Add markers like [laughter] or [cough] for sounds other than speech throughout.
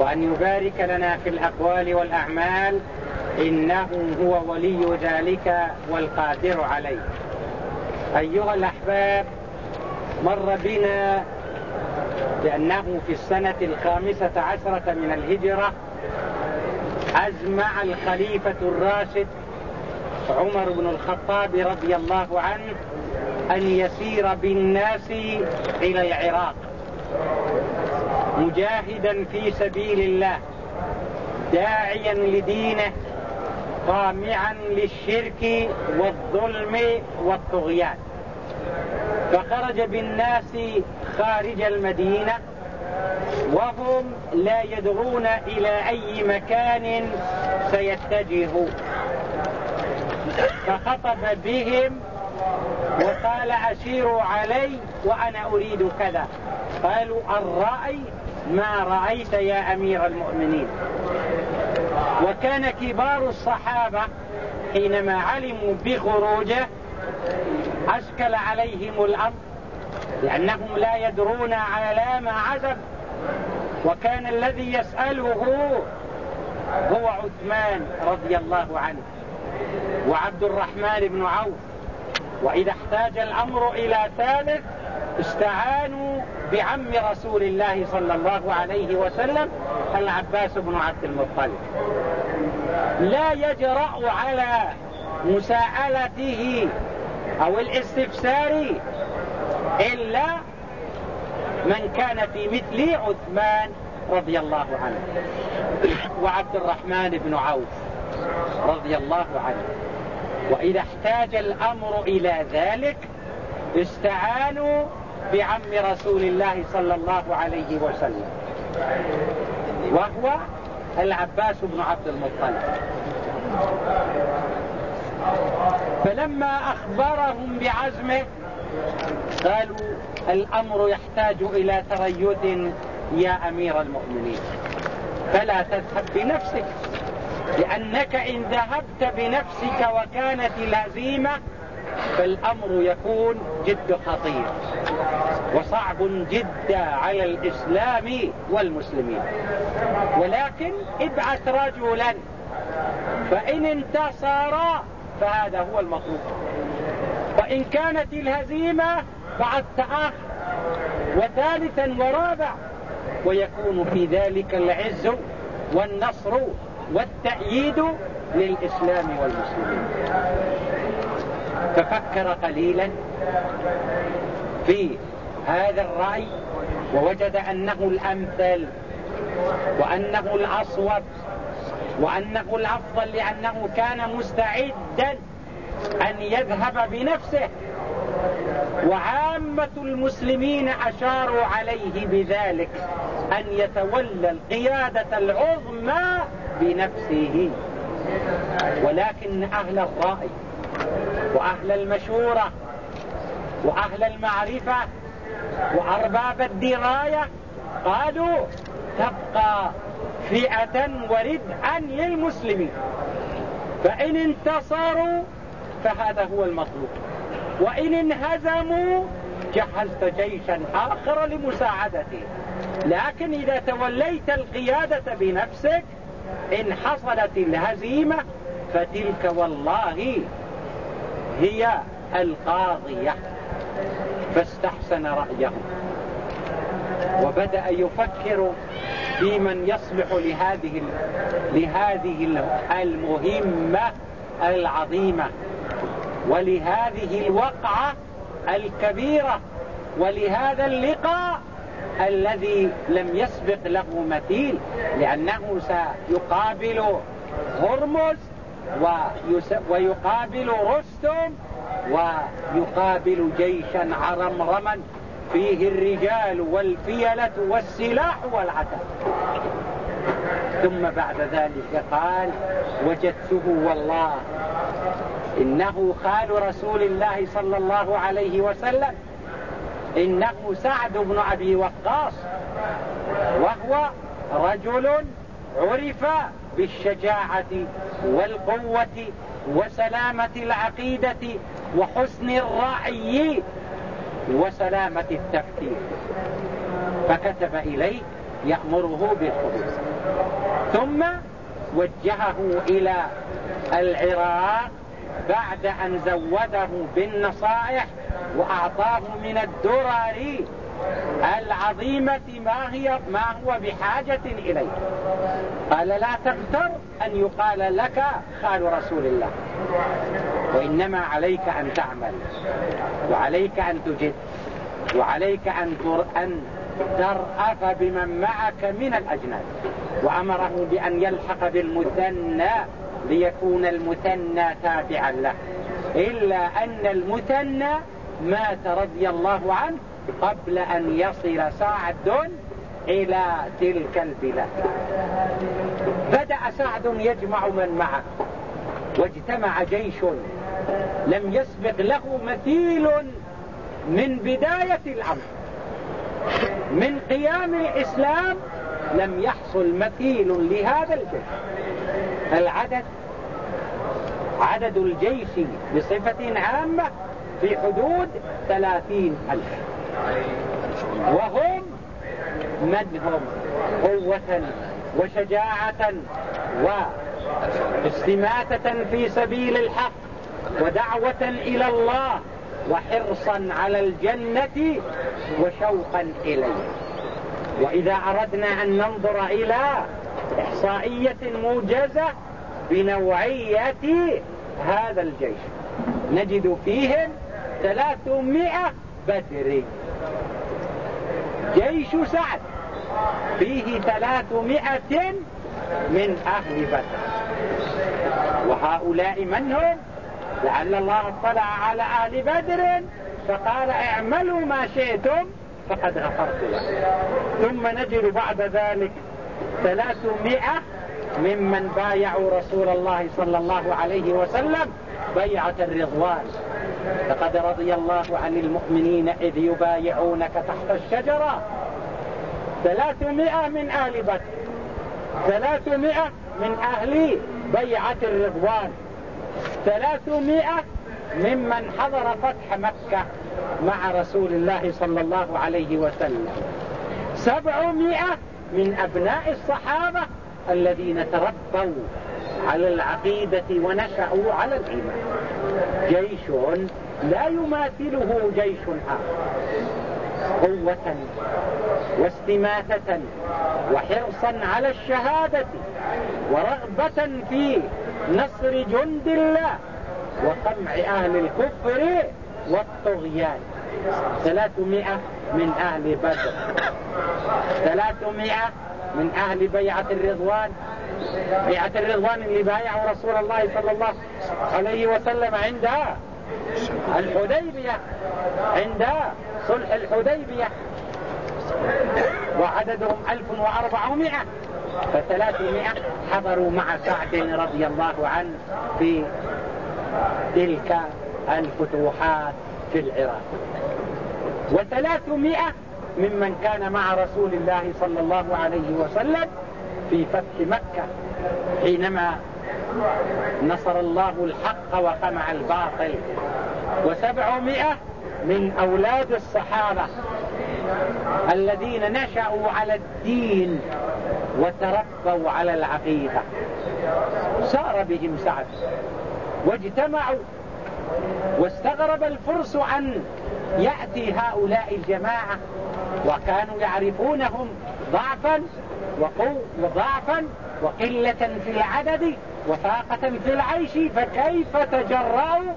وأن يبارك لنا في الأقوال والأعمال إنه هو ولي ذلك والقادر عليه. أيها الأحباب مر بنا لأنه في السنة الخامسة عشرة من الهجرة أزمع الخليفة الراشد عمر بن الخطاب رضي الله عنه أن يسير بالناس إلى العراق. مجاهدا في سبيل الله داعيا لدينه طامعا للشرك والظلم والطغيان. فخرج بالناس خارج المدينة وهم لا يدرون إلى أي مكان سيتجه فخطب بهم وقال أشيروا علي وأنا أريد كذا. قالوا الرأي ما رأيت يا أمير المؤمنين. وكان كبار الصحابة حينما علموا بخروجه أشكل عليهم الأمر لأنهم لا يدرون على ما عزب وكان الذي يسأله هو عثمان رضي الله عنه وعبد الرحمن بن عوف. وإذا احتاج الأمر إلى ثالث استعانوا بعم رسول الله صلى الله عليه وسلم العباس بن عبد المطلب. لا يجرأ على مساءلته أو الاستفسار إلا من كان في مثل عثمان رضي الله عنه. [coughs] وعبد الرحمن بن عوف رضي الله عنه. وإذا احتاج الأمر إلى ذلك استعانوا بعم رسول الله صلى الله عليه وسلم وهو العباس بن عبد المطلب. فلما أخبرهم بعزمه قالوا الأمر يحتاج إلى تريث يا أمير المؤمنين. فلا تذهب بنفسك لأنك إن ذهبت بنفسك وكانت الهزيمة فالأمر يكون جد خطير. وصعب جدا على الإسلام والمسلمين. ولكن ابعث رجلا فإن انتصر فهذا هو المطلوب. وإن كانت الهزيمة بعثت آخر وثالثا ورابع ويكون في ذلك العز والنصر والتأييد للإسلام والمسلمين. تفكر قليلا. في هذا الرأي ووجد أنه الأمثل وأنه الأصوب وأنه الأفضل لأنه كان مستعدا أن يذهب بنفسه. وعامة المسلمين أشاروا عليه بذلك أن يتولى القيادة العظمى بنفسه. ولكن أهل الرأي وأهل المشورة وأهل المعرفة وأرباب الدراية قالوا تبقى فئة وردعا للمسلمين. فإن انتصروا فهذا هو المطلوب. وإن انهزموا جهزت جيشا آخر لمساعدته. لكن إذا توليت القيادة بنفسك إن حصلت الهزيمة فتلك والله هي القاضية. فاستحسن رأيه. وبدأ يفكر في من يصلح لهذه لهذه المهمة العظيمة ولهذه الوقعة الكبيرة ولهذا اللقاء الذي لم يسبق له مثيل لأنه سيقابل هرمز ويقابل رستم ويقابل جيشا عرمرما فيه الرجال والفيلة والسلاح والعتب. ثم بعد ذلك قال وجدته والله إنه خال رسول الله صلى الله عليه وسلم إنه سعد بن أبي وقاص وهو رجل عرف بالشجاعة والقوة وسلامة العقيدة وحسن الرعي وسلامة التفكير. فكتب إليه يأمره بالخروج ثم وجهه إلى العراق بعد أن زوده بالنصائح وأعطاه من الدرر العظيمة ما, هي ما هو بحاجة إليه قال لا تغتر أن يقال لك خال رسول الله. وإنما عليك أن تعمل. وعليك أن تجد. وعليك أن أن ترأف بمن معك من الأجناد. وأمره بأن يلحق بالمثنى ليكون المثنى تابعا له. إلا أن المثنى مات رضي الله عنه قبل أن يصل سعد إلى تلك البلاد. بدأ سعد يجمع من معه واجتمع جيش. لم يسبق له مثيل من بداية الأمر. من قيام الإسلام لم يحصل مثيل لهذا الجيش. العدد عدد الجيش بصفة عامة في حدود ثلاثين ألف. وهم من هم؟ قوة وشجاعة واستماتة في سبيل الحق ودعوة إلى الله وحرصا على الجنة وشوقا إليه. وإذا أردنا أن ننظر إلى إحصائية موجزة بنوعية هذا الجيش نجد فيهم 300 بدر. جيش سعد. فيه ثلاثمائة من أهل بدر. وهؤلاء من هم؟ لعل الله اطلع على أهل بدر فقال اعملوا ما شئتم فقد غفرت لكم. ثم نجد بعد ذلك ثلاثمائة ممن بايعوا رسول الله صلى الله عليه وسلم بيعة الرضوان. لقد رضي الله عن المؤمنين إذ يبايعونك تحت الشجرة. ثلاثمائة من أهل بدر. ثلاثمائة من أهل بيعة الرضوان. ثلاثمائة ممن حضر فتح مكة مع رسول الله صلى الله عليه وسلم. سبعمائة من أبناء الصحابة الذين تربوا على العقيدة ونشأوا على الإيمان. جيش لا يماثله جيش آخر قوة واستماتة وحرصا على الشهادة ورغبة في نصر جند الله وقمع أهل الكفر والطغيان. ثلاثمائة من أهل بدر. ثلاثمائة من أهل بيعة الرضوان. بيعة الرضوان اللي بايعوا رسول الله صلى الله عليه وسلم عندها. الحديبية عند صلح الحديبية. وعددهم 1400 فثلاثمائة حضروا مع سعد رضي الله عنه في تلك الفتوحات في العراق. وثلاثمائة ممن كان مع رسول الله صلى الله عليه وسلم في فتح مكة حينما نصر الله الحق وقمع الباطل. وسبعمائة من أولاد الصحابة الذين نشأوا على الدين وتربوا على العقيدة. سار بهم سعد. واجتمعوا واستغرب الفرس أن يأتي هؤلاء الجماعة وكانوا يعرفونهم ضعفا وضعفا وقلة في العدد وفاقة في العيش فكيف تجرأوا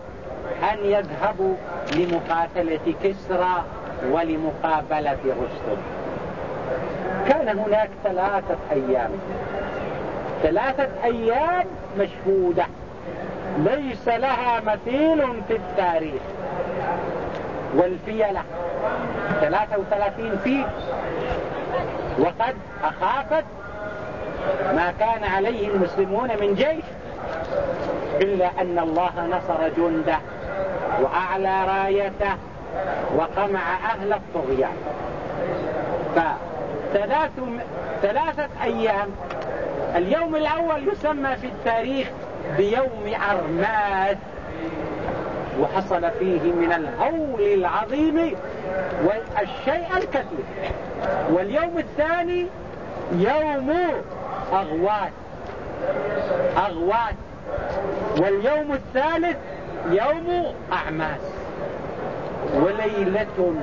أن يذهبوا لمقاتلة كسرى ولمقابلة رستم؟ كان هناك ثلاثة أيام. ثلاثة أيام مشهودة. ليس لها مثيل في التاريخ. والفيلة 33 فيل وقد أخافت ما كان عليه المسلمون من جيش إلا أن الله نصر جنده وأعلى رايته وقمع أهل الطغيان. فثلاث ثلاثة أيام اليوم الأول يسمى في التاريخ بيوم أرماس وحصل فيه من الهول العظيم والشيء الكثير. واليوم الثاني يوم أغوات. أغوات. واليوم الثالث يوم أعماس وليلة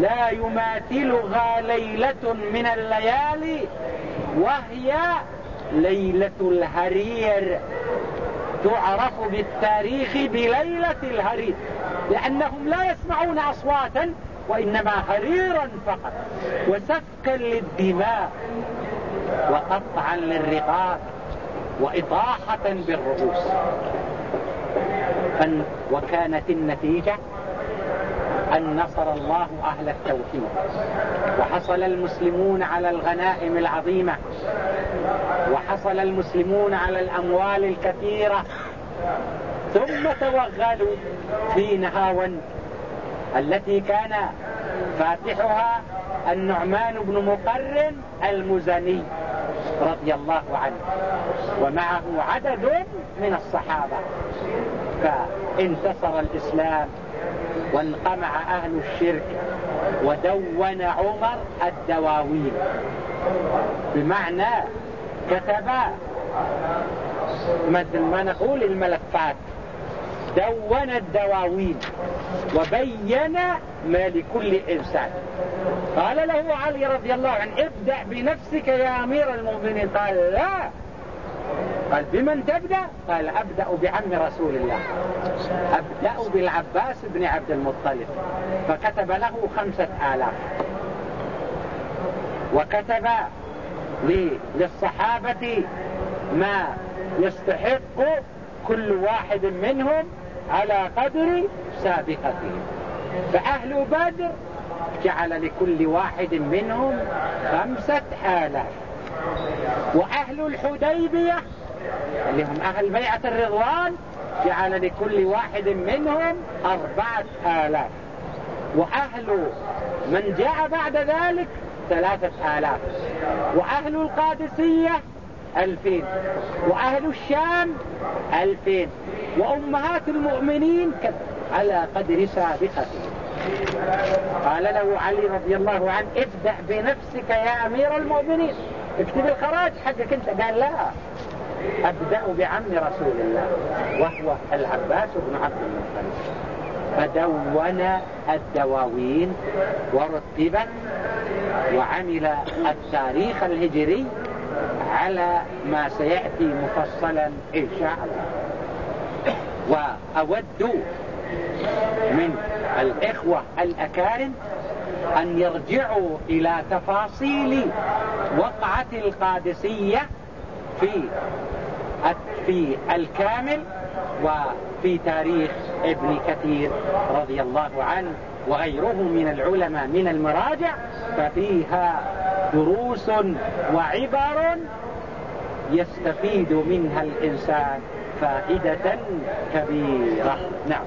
لا يماثلها ليلة من الليالي وهي ليلة الهرير. تعرف بالتاريخ بليلة الهرير. لأنهم لا يسمعون أصواتا وإنما هريرا فقط وسفكا للدماء وقطعا للرقاب وإطاحة بالرؤوس. وكانت النتيجة أن نصر الله أهل التوحيد وحصل المسلمون على الغنائم العظيمة وحصل المسلمون على الأموال الكثيرة ثم توغلوا في نهاون التي كان فاتحها النعمان بن مقرن المزني رضي الله عنه. ومعه عدد من الصحابة. فانتصر الإسلام وانقمع أهل الشرك ودون عمر الدواوين. بمعنى كتب مثل ما نقول الملفات دون الدواوين وبين ما لكل إنسان. قال له علي رضي الله عنه ابدأ بنفسك يا أمير المؤمنين. قال لا. قال بمن تبدأ؟ قال أبدأ بعم رسول الله. أبدأ بالعباس بن عبد المطلب. فكتب له خمسة آلاف. وكتب للصحابة ما يستحق كل واحد منهم على قدر سابقته. فأهل بدر جعل لكل واحد منهم خمسة آلاف. وأهل الحديبية اللي هم أهل بيعة الرضوان جعل لكل واحد منهم أربعة آلاف. وأهل من جاء بعد ذلك ثلاثة آلاف. وأهل القادسية ألفين. وأهل الشام ألفين. وأمهات المؤمنين على قدر سابقتهم قال له علي رضي الله عنه ابدأ بنفسك يا أمير المؤمنين. اكتب الخراج حقك أنت. قال لا أبدأ بعم رسول الله وهو العباس بن عبد المطلب. فدون الدواوين ورتبت وعمل التاريخ الهجري على ما سيأتي مفصلا إن شاء الله. وأود من الإخوة الأكارم أن يرجعوا إلى تفاصيل وقعة القادسية في في الكامل وفي تاريخ ابن كثير رضي الله عنه وغيره من العلماء من المراجع ففيها دروس وعبر يستفيد منها الإنسان فائدة كبيرة. نعم.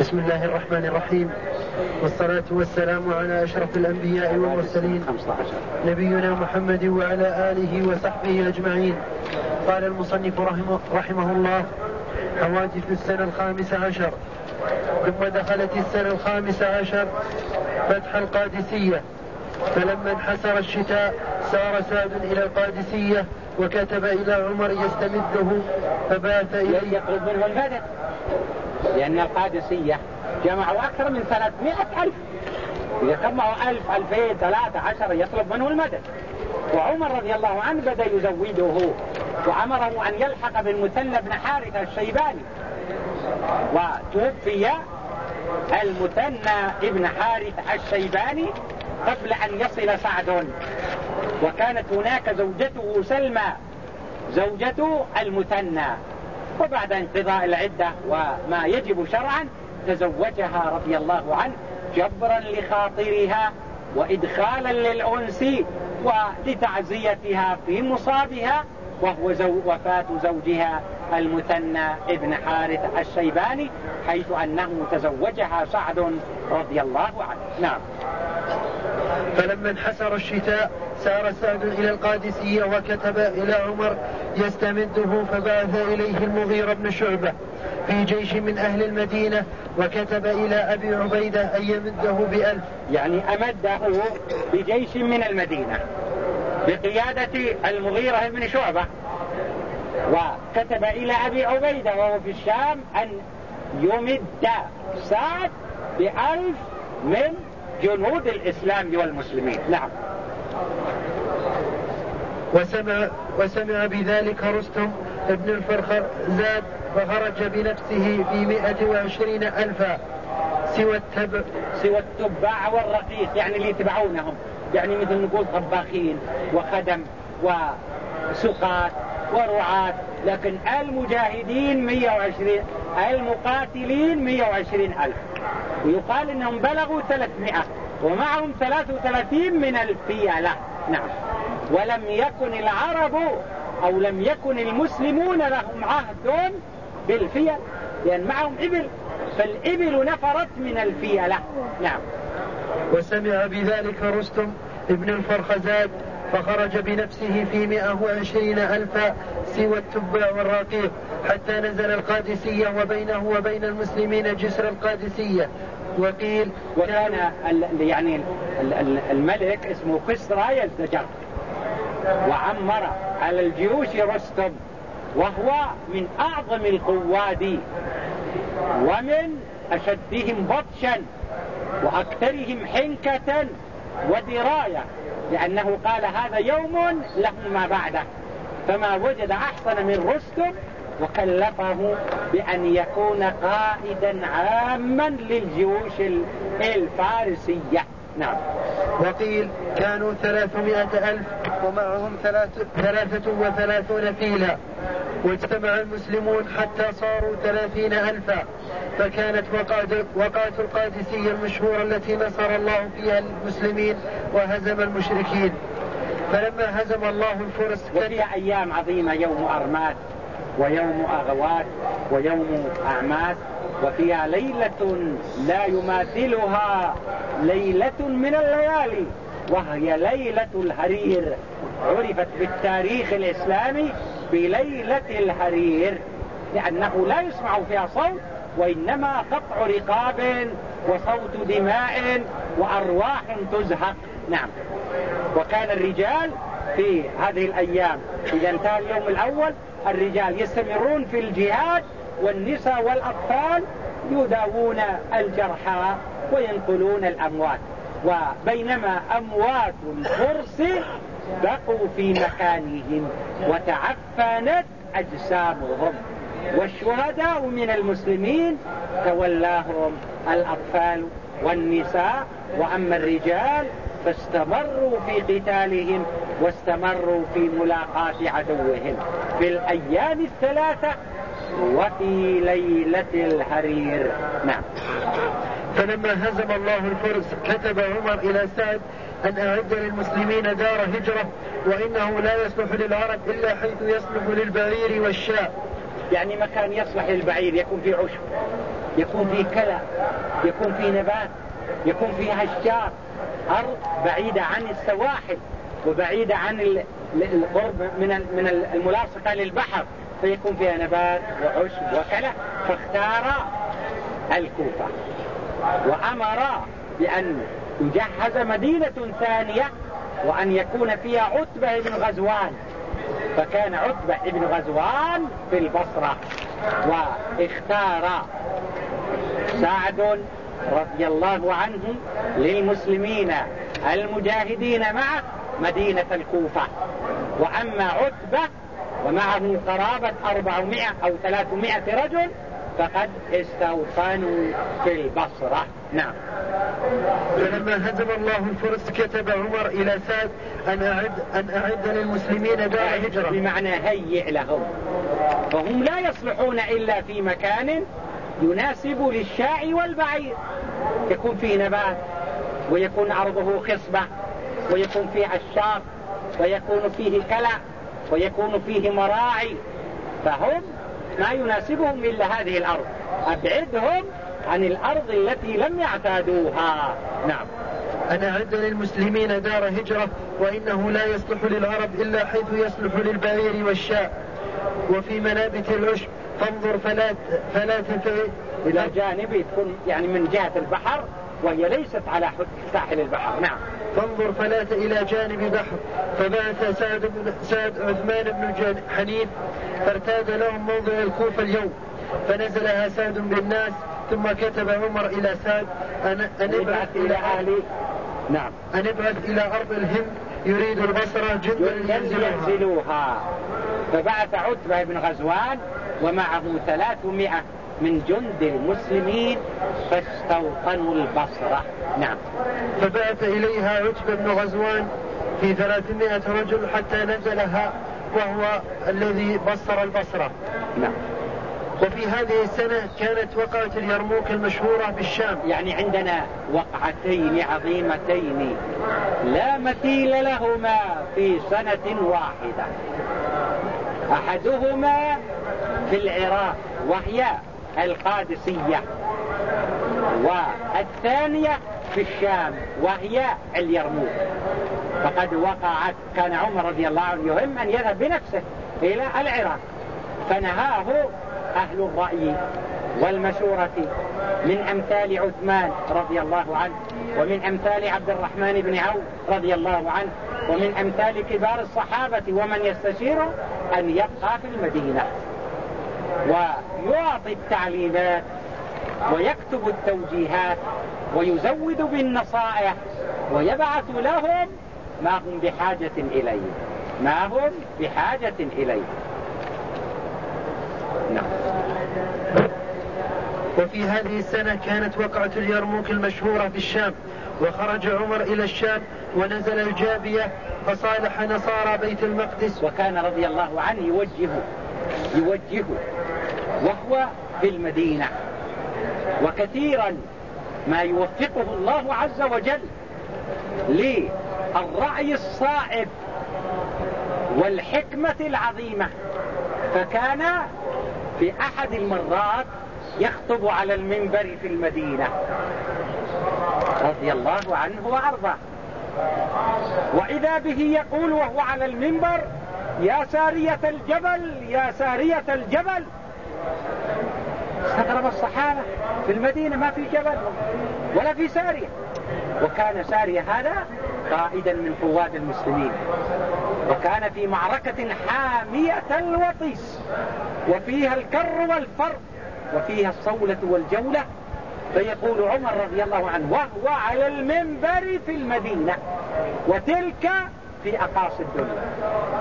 بسم الله الرحمن الرحيم. والصلاة والسلام على أشرف الأنبياء والمرسلين. نبينا محمد وعلى آله وصحبه أجمعين. قال المصنف رحمه, رحمه الله حوادث السنة الخامسة عشر. ثم دخلت السنة الخامسة عشر فتح القادسية. فلما انحسر الشتاء سار سعد إلى القادسية وكتب إلى عمر يستمده فبات إليه. يطلب منه المدد لأن القادسية جمعوا أكثر من 300 ألف. إذا جمعوا ألف ألفين ثلاثة عشر يطلب منه المدد. وعمر رضي الله عنه بدأ يزوده. وأمره أن يلحق بالمثنى بن حارثة الشيباني. وتوفي المثنى ابن حارث الشيباني قبل أن يصل سعد. وكانت هناك زوجته سلمى زوجة المثنى. وبعد انقضاء العدة وما يجب شرعا تزوجها رضي الله عنه جبرا لخاطرها وإدخالا للأنس ولتعزيتها في مصابها وهو زو وفاة زوجها المثنى ابن حارث الشيباني حيث أنه تزوجها سعد رضي الله عنه. نعم. فلما انحسر الشتاء سار سعد إلى القادسية وكتب إلى عمر يستمده فبعث إليه المغيرة بن شعبة في جيش من أهل المدينة وكتب إلى أبي عبيدة أن يمده بألف. يعني أمده بجيش من المدينة بقيادة المغيرة بن شعبة. وكتب إلى أبي عبيدة وهو في الشام أن يمد سعد بألف من جنود الإسلام والمسلمين. نعم. وسمع, وسمع بذلك رستم ابن الفرخر زاد فخرج بنفسه في مئة وعشرين ألفا. سوى التبع سوى التباع والرقيق يعني اللي يتبعونهم. يعني مثل نقول طباخين وخدم وسقاة ورعاة. لكن المجاهدين 120 المقاتلين 120 ألف. ويقال إنهم بلغوا 300 ومعهم 33 من الفيلة نعم. ولم يكن العرب أو لم يكن المسلمون لهم عهد بالفيل لأن معهم إبل فالإبل نفرت من الفيلة نعم. وسمع بذلك رستم ابن الفرخزاد فخرج بنفسه في مئة وعشرين ألفا سوى التبع والرقيق حتى نزل القادسية وبينه وبين المسلمين جسر القادسية. وقيل وكان يعني الملك اسمه كسرى يزدجر وعمر على الجيوش رستم وهو من أعظم القواد ومن أشدهم بطشا وأكثرهم حنكة ودراية. لأنه قال هذا يوم له ما بعده. فما وجد أحسن من رستم وكلفه بأن يكون قائدا عاما للجيوش الفارسية. نعم. وقيل كانوا ثلاثمائة ألف ومعهم ثلاثة وثلاثون فيلا. واجتمع المسلمون حتى صاروا ثلاثين ألفا. فكانت وقعة القادسية المشهورة التي نصر الله فيها المسلمين وهزم المشركين. فلما هزم الله الفرس وفيها أيام عظيمة يوم أرمات ويوم أغوات ويوم أعماس وفيها ليلة لا يماثلها ليلة من الليالي وهي ليلة الهرير عرفت بالتاريخ الإسلامي بليلة الهرير لأنه لا يسمع فيها صوت وإنما قطع رقاب وصوت دماء وأرواح تزهق. نعم. وكان الرجال في هذه الأيام إذا انتهى اليوم الأول الرجال يستمرون في الجهاد والنساء والأطفال يداوون الجرحى وينقلون الأموات. وبينما أموات الفرس بقوا في مكانهم وتعفنت أجسامهم. والشهداء من المسلمين تولاهم الأطفال والنساء. وأما الرجال فاستمروا في قتالهم واستمروا في ملاقاة عدوهم. في الأيام الثلاثة وفي ليلة الحرير. نعم. فلما هزم الله الفرس كتب عمر إلى سعد أن أعد للمسلمين دار هجرة وإنه لا يصلح للعرب إلا حيث يصلح للبعير والشاء يعني مكان يصلح للبعير يكون فيه عشب يكون فيه كلى يكون فيه نبات يكون فيه أشجار أرض بعيدة عن السواحل وبعيدة عن القرب من من الملاصقة للبحر فيكون فيها نبات وعشب وكلى فاختار الكوفة. وأمر بأن يجهز مدينة ثانية وأن يكون فيها عتبة بن غزوان. فكان عتبة بن غزوان في البصرة واختار سعد رضي الله عنه للمسلمين المجاهدين معه مدينة الكوفة. وأما عتبة ومعه قرابة أربعمائة أو ثلاثمائة رجل فقد استوطنوا في البصرة. نعم. فلما هزم الله الفرس كتب عمر إلى سعد أن أعد, أن أعد للمسلمين دار هجرة بمعنى هيئ لهم. فهم لا يصلحون إلا في مكان يناسب للشاء والبعير. يكون فيه نبات ويكون أرضه خصبة ويكون فيه عشاق ويكون فيه كلع ويكون فيه مراعي. فهم ما يناسبهم إلا هذه الأرض. أبعدهم عن الأرض التي لم يعتادوها. نعم. أنا عد للمسلمين دار هجرة وإنه لا يصلح للعرب إلا حيث يصلح للبعير والشاء وفي منابت العشب فانظر فلا فلا تنتهي إلى جانب تكون يعني من جهة البحر وهي ليست على ساحل البحر. نعم. فانظر فلات إلى جانب بحر. فبعث سعد بن سعد عثمان بن حنين فارتاد لهم موضع الكوفة اليوم. فنزلها سعد بالناس ثم كتب عمر إلى سعد أن أن ابعث إلى أهل نعم. أن ابعث إلى أرض الهند يريد البصرة جدا ينزلوها. فبعث عتبة بن غزوان ومعه ثلاثمائة من جند المسلمين فاستوطنوا البصرة. نعم. فبعث إليها عتبة بن غزوان في ثلاثمائة رجل حتى نزلها وهو الذي بصر البصرة. نعم. وفي هذه السنة كانت وقعة اليرموك المشهورة بالشام. يعني عندنا وقعتين عظيمتين. لا مثيل لهما في سنة واحدة. أحدهما في العراق وهي القادسية. والثانية في الشام وهي اليرموك. فقد وقعت كان عمر رضي الله عنه يهم أن يذهب بنفسه إلى العراق. فنهاه أهل الرأي والمشورة من أمثال عثمان رضي الله عنه ومن أمثال عبد الرحمن بن عوف رضي الله عنه ومن أمثال كبار الصحابة ومن يستشير أن يبقى في المدينة. ويعطي التعليمات ويكتب التوجيهات ويزود بالنصائح ويبعث لهم ما هم بحاجة إليه. ما هم بحاجة إليه. نعم. وفي هذه السنة كانت وقعة اليرموك المشهورة في الشام وخرج عمر إلى الشام ونزل الجابية فصالح نصارى بيت المقدس. وكان رضي الله عنه يوجه يوجه وهو في المدينة. وكثيرا ما يوفقه الله عز وجل للرأي الصائب والحكمة العظيمة. فكان في أحد المرات يخطب على المنبر في المدينة رضي الله عنه وأرضاه. وإذا به يقول وهو على المنبر يا سارية الجبل يا سارية الجبل. استغرب الصحابة في المدينة ما في جبل ولا في سارية. وكان سارية هذا قائدا من قوات المسلمين. وكان في معركة حامية الوطيس. وفيها الكر والفر. وفيها الصولة والجولة. فيقول عمر رضي الله عنه وهو على المنبر في المدينة. وتلك في أقاصي الدنيا.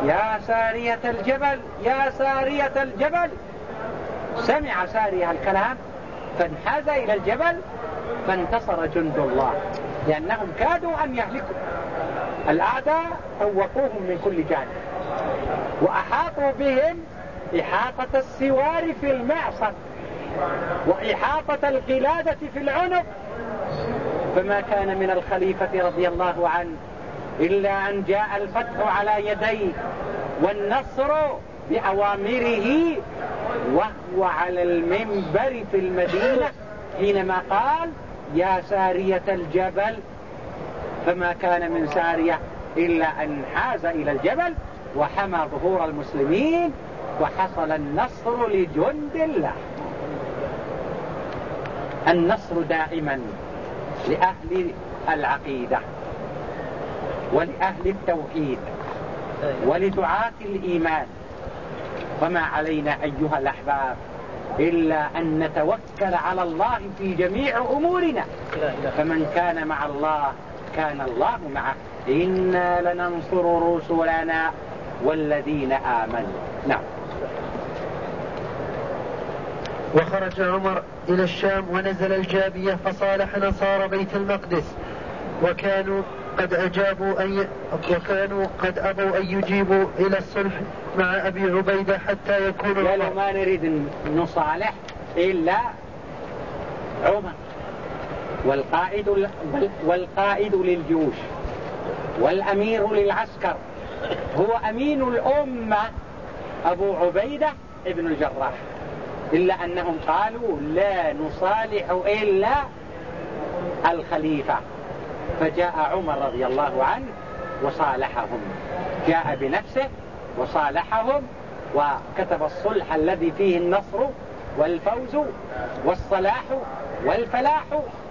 يا سارية الجبل يا سارية الجبل. سمع سارية الكلام فانحاز إلى الجبل فانتصر جند الله. لأنهم كادوا أن يهلكوا. الأعداء فوقوهم من كل جانب. وأحاطوا بهم إحاطة السوار في المعصر وإحاطة القلادة في العنق. فما كان من الخليفة رضي الله عنه إلا أن جاء الفتح على يديه والنصر بأوامره وهو على المنبر في المدينة حينما قال يا سارية الجبل. فما كان من سارية إلا أن حاز إلى الجبل وحمى ظهور المسلمين وحصل النصر لجند الله. النصر دائما لأهل العقيدة ولأهل التوحيد ولدعاة الإيمان. وما علينا أيها الأحباب إلا أن نتوكل على الله في جميع أمورنا. فمن كان مع الله كان الله معه. إنا لننصر رسلنا والذين آمنوا. نعم. وخرج عمر إلى الشام ونزل الجابية فصالح نصارى بيت المقدس. وكانوا قد أجابوا أن. وكانوا قد أبوا أن يجيبوا إلى الصلح مع أبي عبيدة حتى يكون قالوا ما نريد نصالح إلا عمر. والقائد, والقائد للجيوش. والأمير للعسكر. هو أمين الأمة أبو عبيدة ابن الجراح. إلا أنهم قالوا لا نصالح إلا الخليفة. فجاء عمر رضي الله عنه وصالحهم. جاء بنفسه وصالحهم وكتب الصلح الذي فيه النصر والفوز والصلاح والفلاح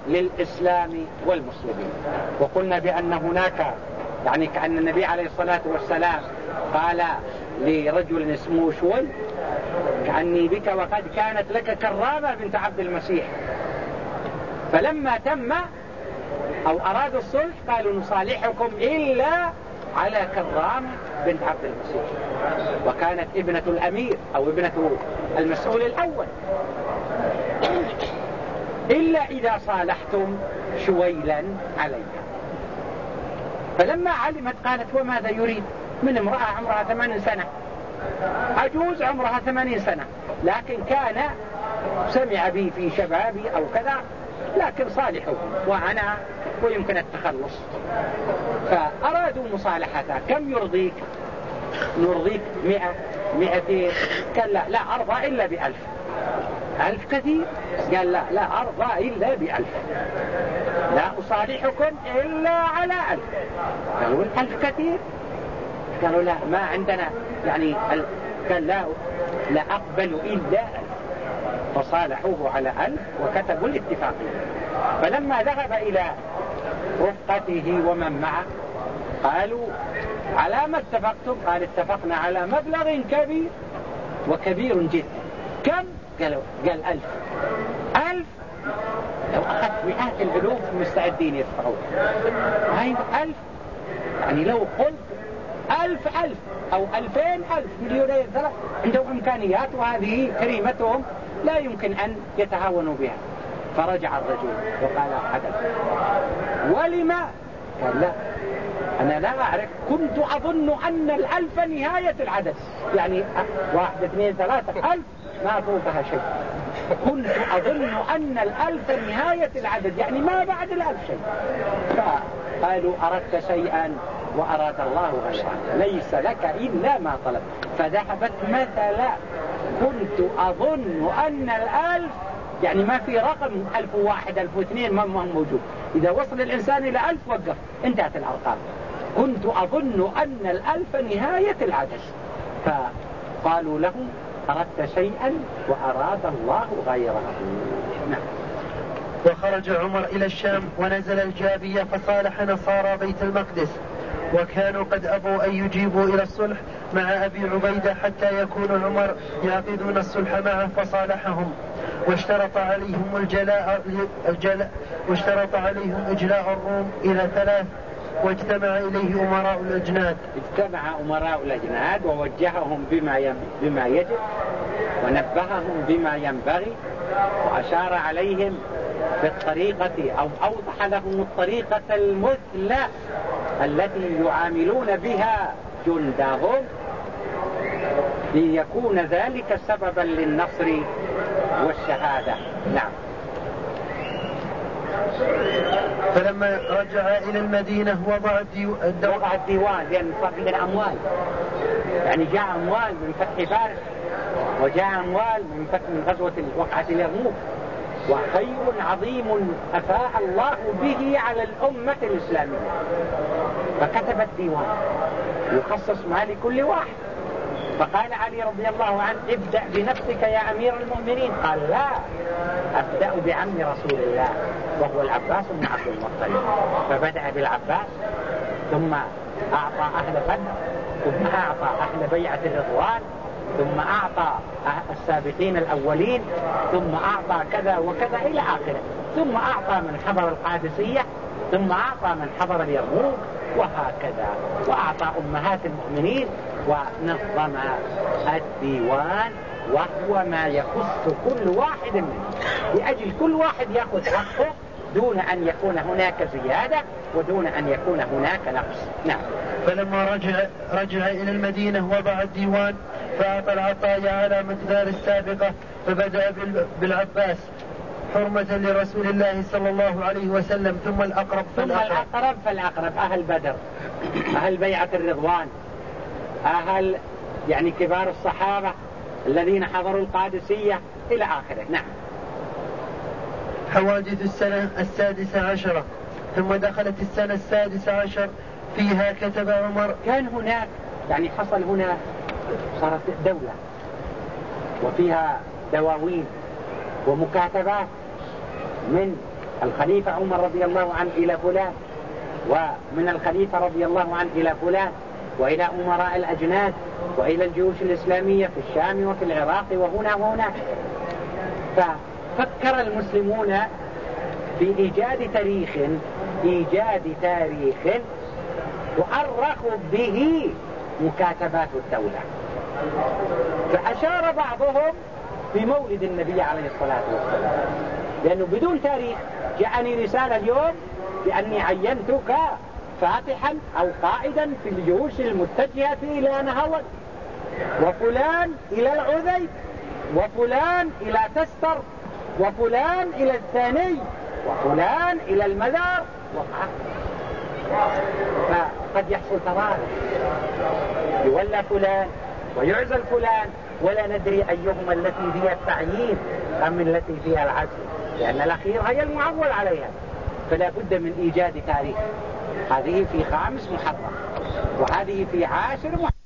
للإسلام والمسلمين. وقلنا بأن هناك يعني كأن النبي عليه الصلاة والسلام قال لرجل اسمه شوي كأني بك وقد كانت لك كرامة بنت عبد المسيح. فلما تم أو أرادوا الصلح قالوا نصالحكم إلا على كرامة بنت عبد المسيح. وكانت ابنة الأمير أو ابنة المسؤول الأول. إلا إذا صالحتم شويلا عليها. فلما علمت قالت وماذا يريد؟ من امرأة عمرها ثمان سنة. عجوز عمرها ثمانين سنة. لكن كان سمع بي في شبابي أو كذا لكن صالحه وأنا ويمكن التخلص. فأرادوا مصالحتها كم يرضيك؟ نرضيك مئة مئتين؟ قال لا لا أرضى إلا بألف. ألف كثير؟ قال لا لا أرضى إلا بألف. لا أصالحكم إلا على ألف. قالوا الألف كثير؟ قالوا لا ما عندنا يعني قال لا لا أقبل إلا ألف. فصالحوه على ألف وكتبوا الاتفاقية فلما ذهب إلى رفقته ومن معه قالوا على ما اتفقتم؟ قال اتفقنا على مبلغ كبير وكبير جدا. كم؟ قالوا قال ألف. ألف؟ لو أخذت مئات الألوف مستعدين يدفعون. هاي ألف؟ يعني لو قلت ألف ألف أو ألفين ألف مليونين ثلاث عندهم إمكانيات وهذه كريمتهم لا يمكن أن يتهاونوا بها. فرجع الرجل وقال حدث. ولما؟ قال لا. أنا لا أعرف. كنت أظن أن الألف نهاية العدد. يعني واحد اثنين ثلاثة. ألف ما فوقها شيء. كنت أظن أن الألف نهاية العدد. يعني ما بعد الألف شيء. فقالوا أردت شيئا وأراد الله غيره ليس لك إلا ما طلب فذهبت مثلا. كنت أظن أن الألف يعني ما في رقم ألف واحد ألف واثنين ما موجود. إذا وصل الإنسان إلى ألف وقف انتهت الأرقام. كنت أظن أن الألف نهاية العدد. فقالوا له أردت شيئا وأراد الله غيره. نعم. وخرج عمر إلى الشام ونزل الجابية فصالح نصارى بيت المقدس. وكانوا قد أبوا أن يجيبوا إلى الصلح مع أبي عبيدة حتى يكون عمر يعقدون الصلح معه فصالحهم. واشترط عليهم الجلاء, الجلاء واشترط عليهم إجلاء الروم إلى ثلاث واجتمع إليه أمراء الأجناد. اجتمع أمراء الأجناد ووجههم بما بما يجب ونبههم بما ينبغي وأشار عليهم بالطريقة أو أوضح لهم الطريقة المثلى التي يعاملون بها جندهم ليكون ذلك سببا للنصر والشهادة. نعم. فلما رجع إلى المدينة وضع الديوان وضع الديوان لأن صار عندنا أموال يعني جاء أموال من فتح فارس وجاء أموال من فتح من غزوة وقعة اليرموك وخير عظيم أفاء الله به على الأمة الإسلامية. فكتب الديوان يخصص ما لكل واحد. فقال علي رضي الله عنه ابدأ بنفسك يا أمير المؤمنين. قال لا أبدأ بعم رسول الله وهو العباس بن عبد المطلب. فبدأ بالعباس ثم أعطى أهل بدر ثم أعطى أهل بيعة الرضوان ثم أعطى السابقين الأولين ثم أعطى كذا وكذا إلى آخره. ثم أعطى من حضر القادسية ثم أعطى من حضر اليرموك وهكذا. وأعطى أمهات المؤمنين ونظم الديوان وهو ما يخص كل واحد منه لأجل كل واحد يأخذ حقه دون أن يكون هناك زيادة ودون أن يكون هناك نقص. نعم. فلما رجع, رجع إلى المدينة وضع الديوان فأعطى العطايا على مقدار السابقة فبدأ بالعباس حرمة لرسول الله صلى الله عليه وسلم ثم الأقرب فالأقرب ثم الأقرب. فالأقرب أهل بدر أهل بيعة الرضوان أهل يعني كبار الصحابة الذين حضروا القادسية إلى آخره. نعم. حوادث السنة السادسة عشرة ثم دخلت السنة السادسة عشر فيها كتب عمر. كان هناك يعني حصل هنا صارت دولة وفيها دواوين ومكاتبات من الخليفة عمر رضي الله عنه إلى فلان ومن الخليفة رضي الله عنه إلى فلان وإلى أمراء الأجناد وإلى الجيوش الإسلامية في الشام وفي العراق وهنا وهناك ففكر المسلمون في إيجاد تاريخ إيجاد تاريخ تؤرخ به مكاتبات الدولة. فأشار بعضهم بمولد النبي عليه الصلاة والسلام. لأنه بدون تاريخ جاءني رسالة اليوم بأني عينتك فاتحا أو قائدا في الجيوش المتجهة إلى نهوند وفلان إلى العذي وفلان إلى تستر. وفلان إلى الثاني وفلان إلى المدار فقد يحصل تضارب يولى فلان ويعزل فلان ولا ندري أيهما التي فيها التعيين أم التي فيها العزل لأن الأخير هي المعول عليها. فلا بد من إيجاد تاريخ. هذه في خامس محرم وهذه في عاشر محرم.